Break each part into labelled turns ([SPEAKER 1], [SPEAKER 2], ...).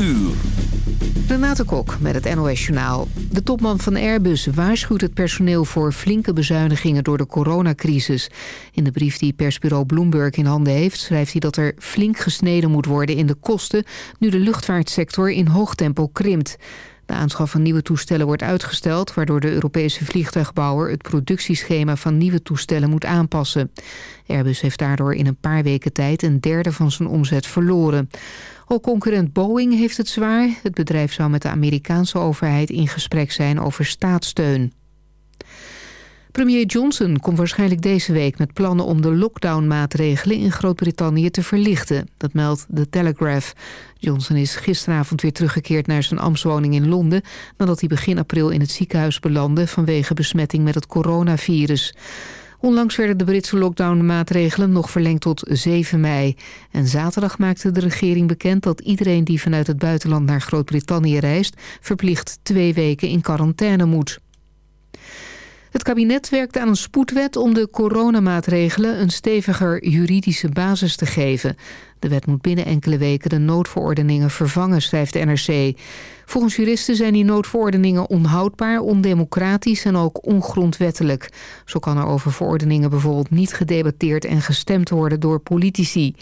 [SPEAKER 1] uur.
[SPEAKER 2] Renate Kok met het NOS Journaal. De topman van Airbus waarschuwt het personeel voor flinke bezuinigingen door de coronacrisis. In de brief die persbureau Bloomberg in handen heeft... schrijft hij dat er flink gesneden moet worden in de kosten... nu de luchtvaartsector in hoog tempo krimpt. De aanschaf van nieuwe toestellen wordt uitgesteld... waardoor de Europese vliegtuigbouwer het productieschema van nieuwe toestellen moet aanpassen. Airbus heeft daardoor in een paar weken tijd een derde van zijn omzet verloren. Ook concurrent Boeing heeft het zwaar. Het bedrijf zou met de Amerikaanse overheid in gesprek zijn over staatssteun. Premier Johnson komt waarschijnlijk deze week met plannen om de lockdownmaatregelen in Groot-Brittannië te verlichten. Dat meldt The Telegraph. Johnson is gisteravond weer teruggekeerd naar zijn ambtswoning in Londen... nadat hij begin april in het ziekenhuis belandde vanwege besmetting met het coronavirus. Onlangs werden de Britse lockdownmaatregelen nog verlengd tot 7 mei. En zaterdag maakte de regering bekend dat iedereen die vanuit het buitenland naar Groot-Brittannië reist... verplicht twee weken in quarantaine moet. Het kabinet werkt aan een spoedwet om de coronamaatregelen een steviger juridische basis te geven. De wet moet binnen enkele weken de noodverordeningen vervangen, schrijft de NRC. Volgens juristen zijn die noodverordeningen onhoudbaar, ondemocratisch en ook ongrondwettelijk. Zo kan er over verordeningen bijvoorbeeld niet gedebatteerd en gestemd worden door politici.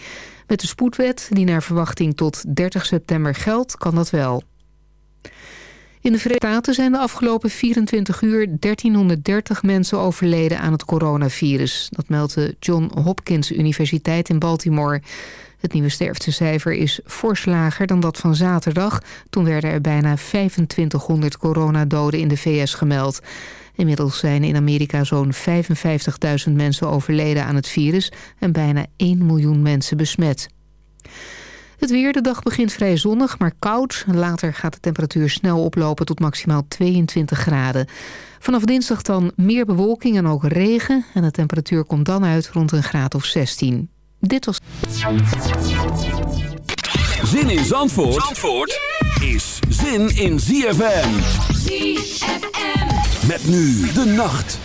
[SPEAKER 2] Met de spoedwet, die naar verwachting tot 30 september geldt, kan dat wel. In de Verenigde Staten zijn de afgelopen 24 uur 1330 mensen overleden aan het coronavirus. Dat meldt de John Hopkins Universiteit in Baltimore. Het nieuwe sterftecijfer is fors lager dan dat van zaterdag. Toen werden er bijna 2500 coronadoden in de VS gemeld. Inmiddels zijn in Amerika zo'n 55.000 mensen overleden aan het virus... en bijna 1 miljoen mensen besmet. Het weer, de dag begint vrij zonnig, maar koud. Later gaat de temperatuur snel oplopen tot maximaal 22 graden. Vanaf dinsdag dan meer bewolking en ook regen. En de temperatuur komt dan uit rond een graad of 16. Dit was...
[SPEAKER 1] Zin in Zandvoort, Zandvoort is zin in ZFM. ZFM. Met nu de nacht.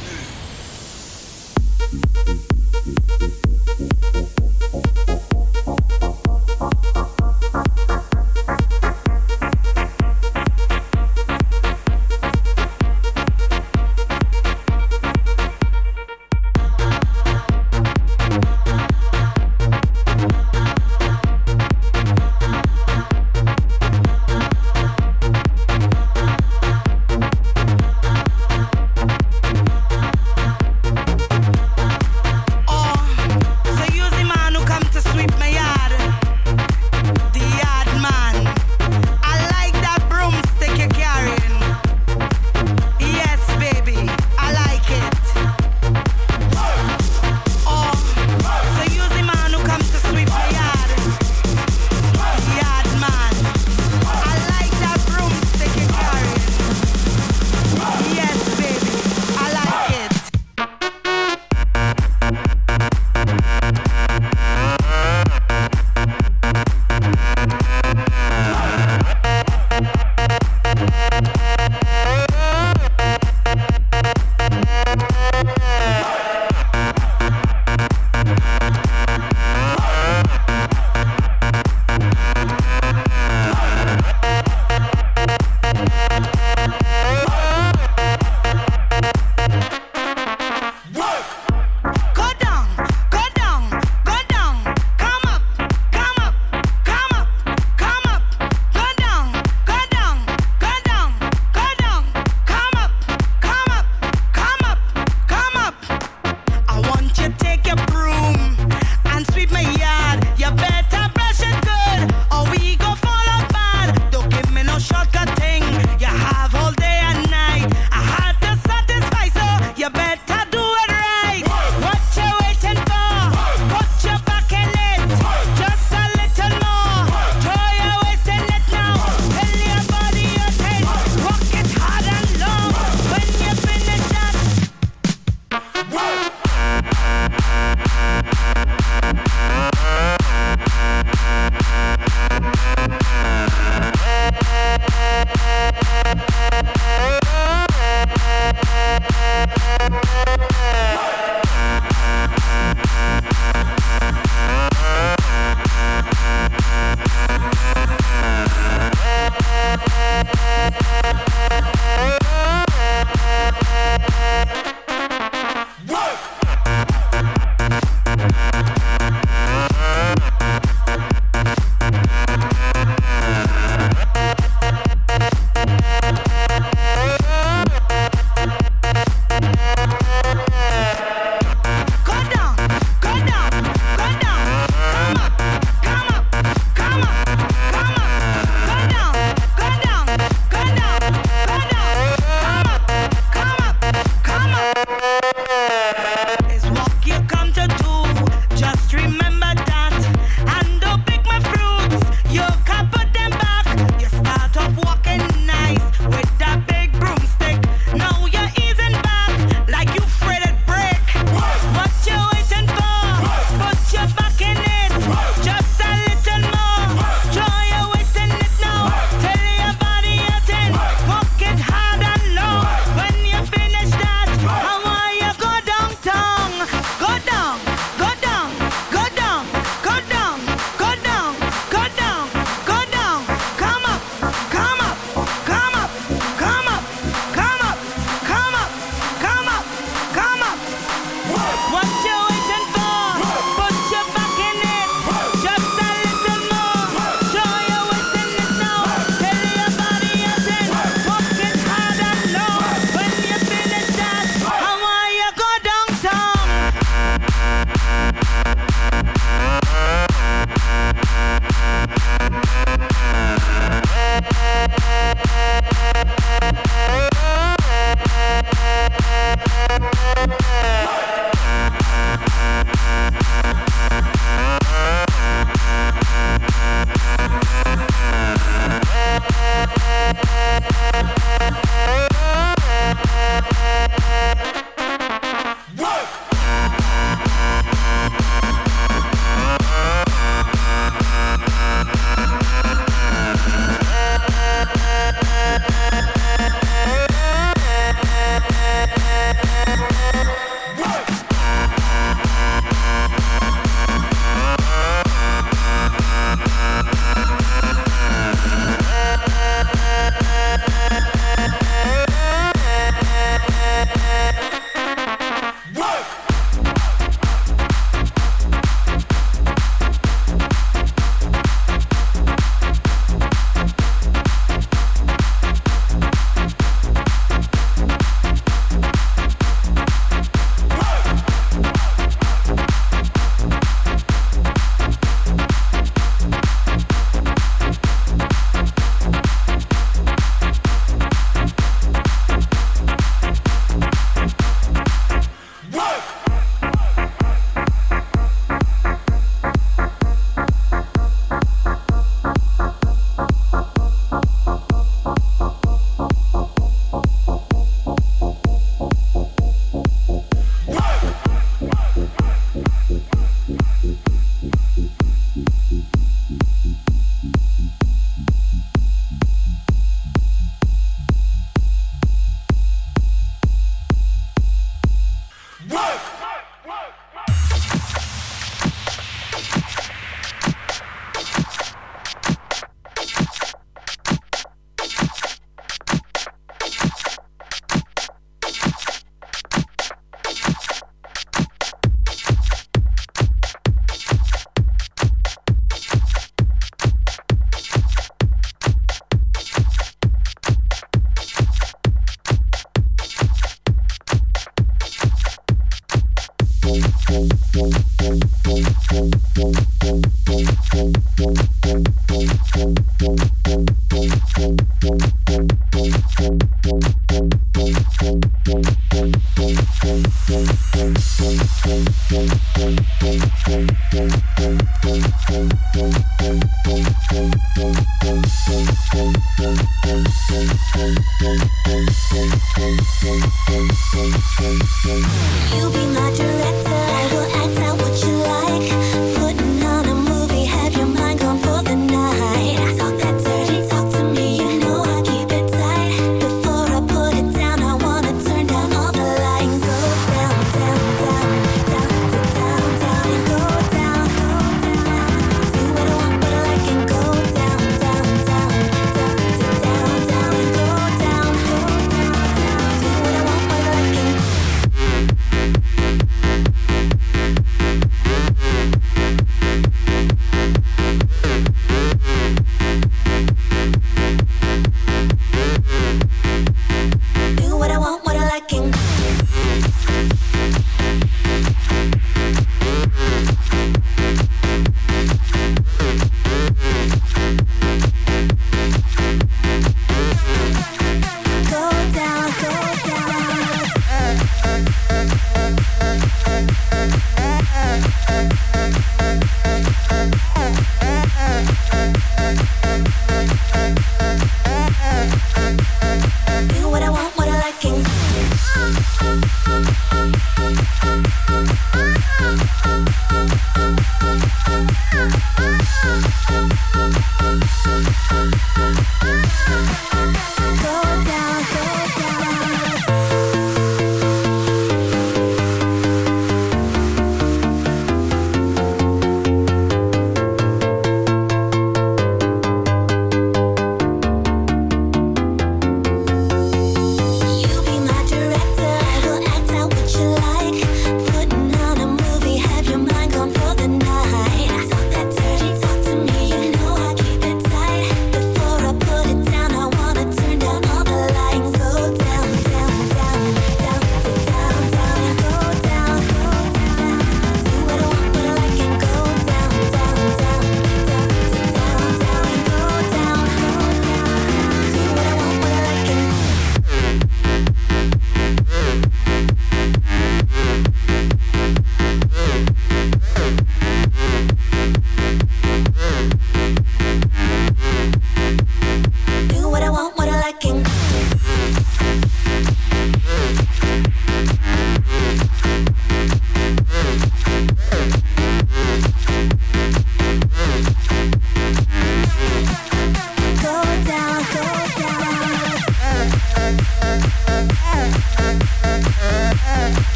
[SPEAKER 3] You'll be my director.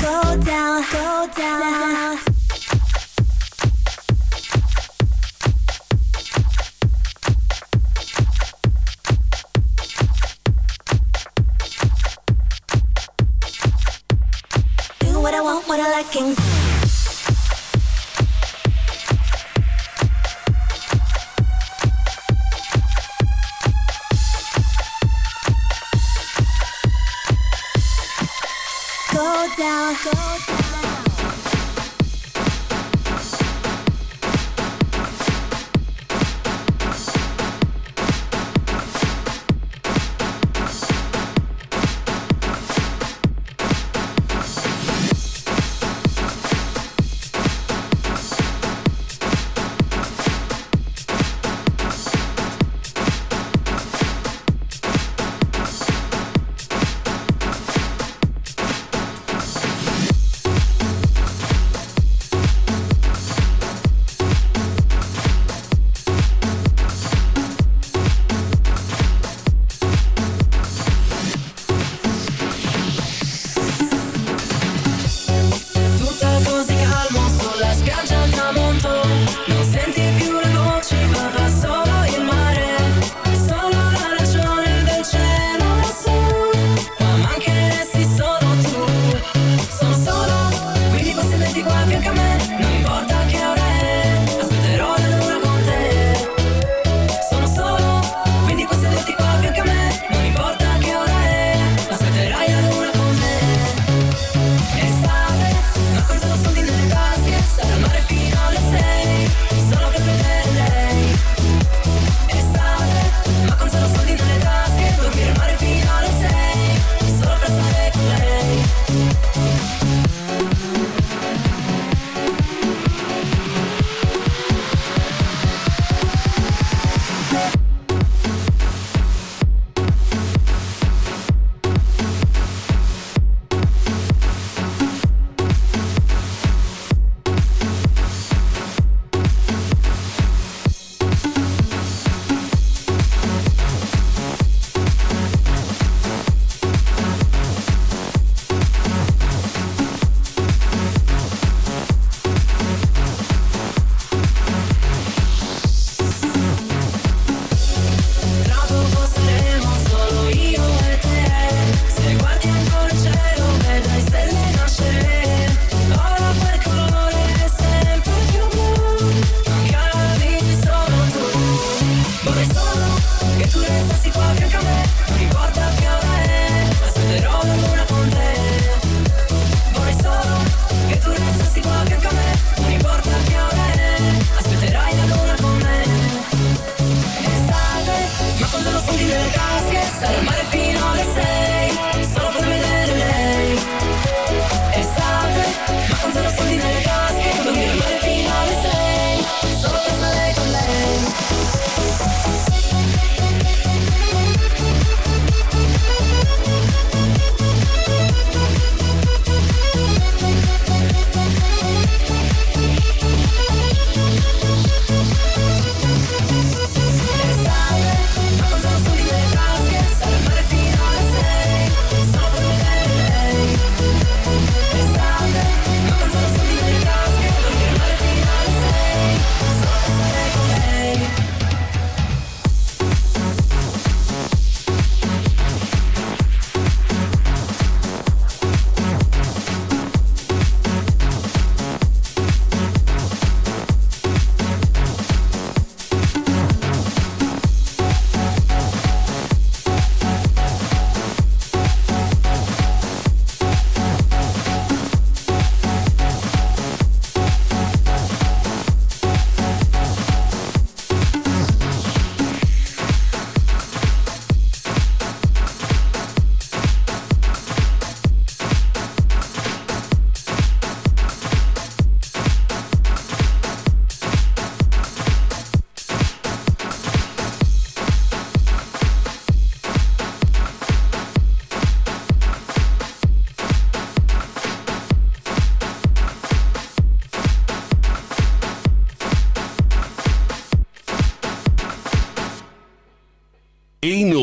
[SPEAKER 3] Go down.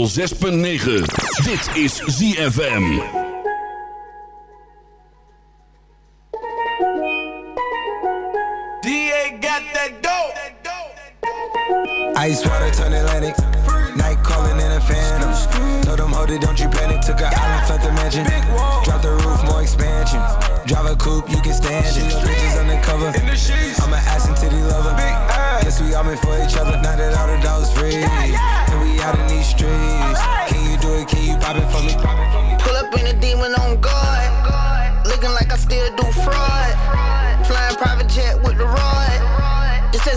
[SPEAKER 3] 106.9. Dit is ZFM.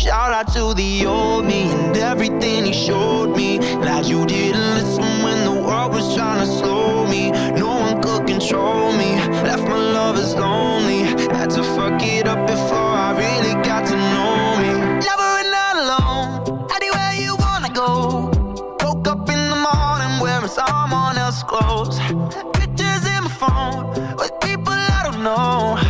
[SPEAKER 4] Shout out to the old me and everything he showed me. Glad you didn't listen when the world was trying to slow me. No one could control me. Left my lovers lonely. Had to fuck it up before I really got to know me. Never and not alone. Anywhere you wanna go. Woke up in the morning wearing someone else's clothes. Pictures in my phone with people I don't know.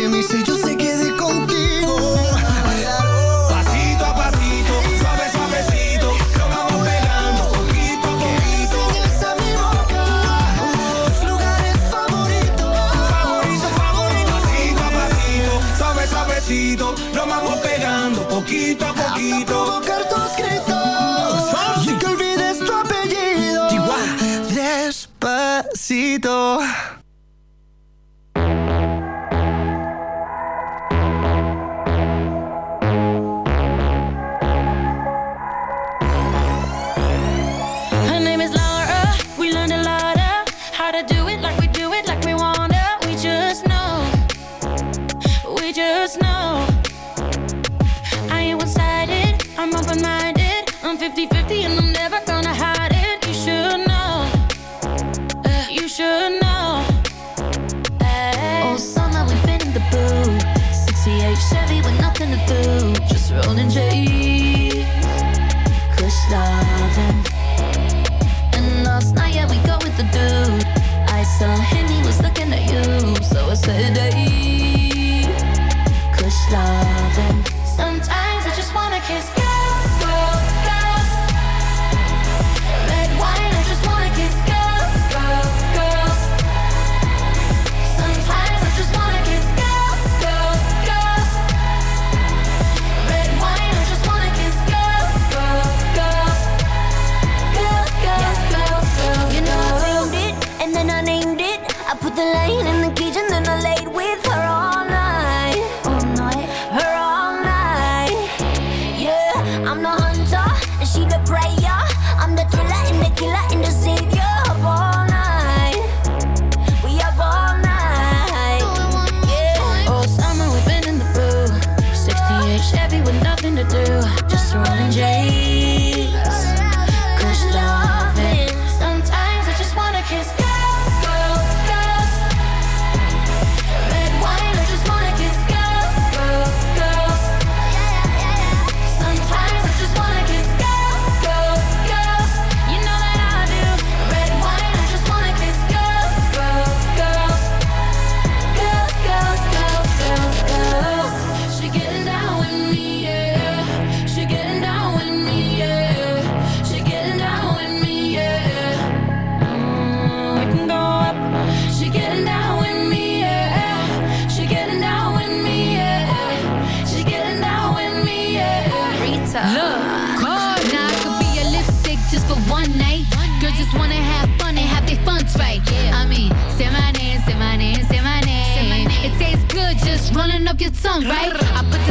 [SPEAKER 5] 50-50 and just wanna have fun and have their funds right. Yeah. I mean, say my name, say my name, say my name. Say my name. It tastes good just running up your tongue, right? I put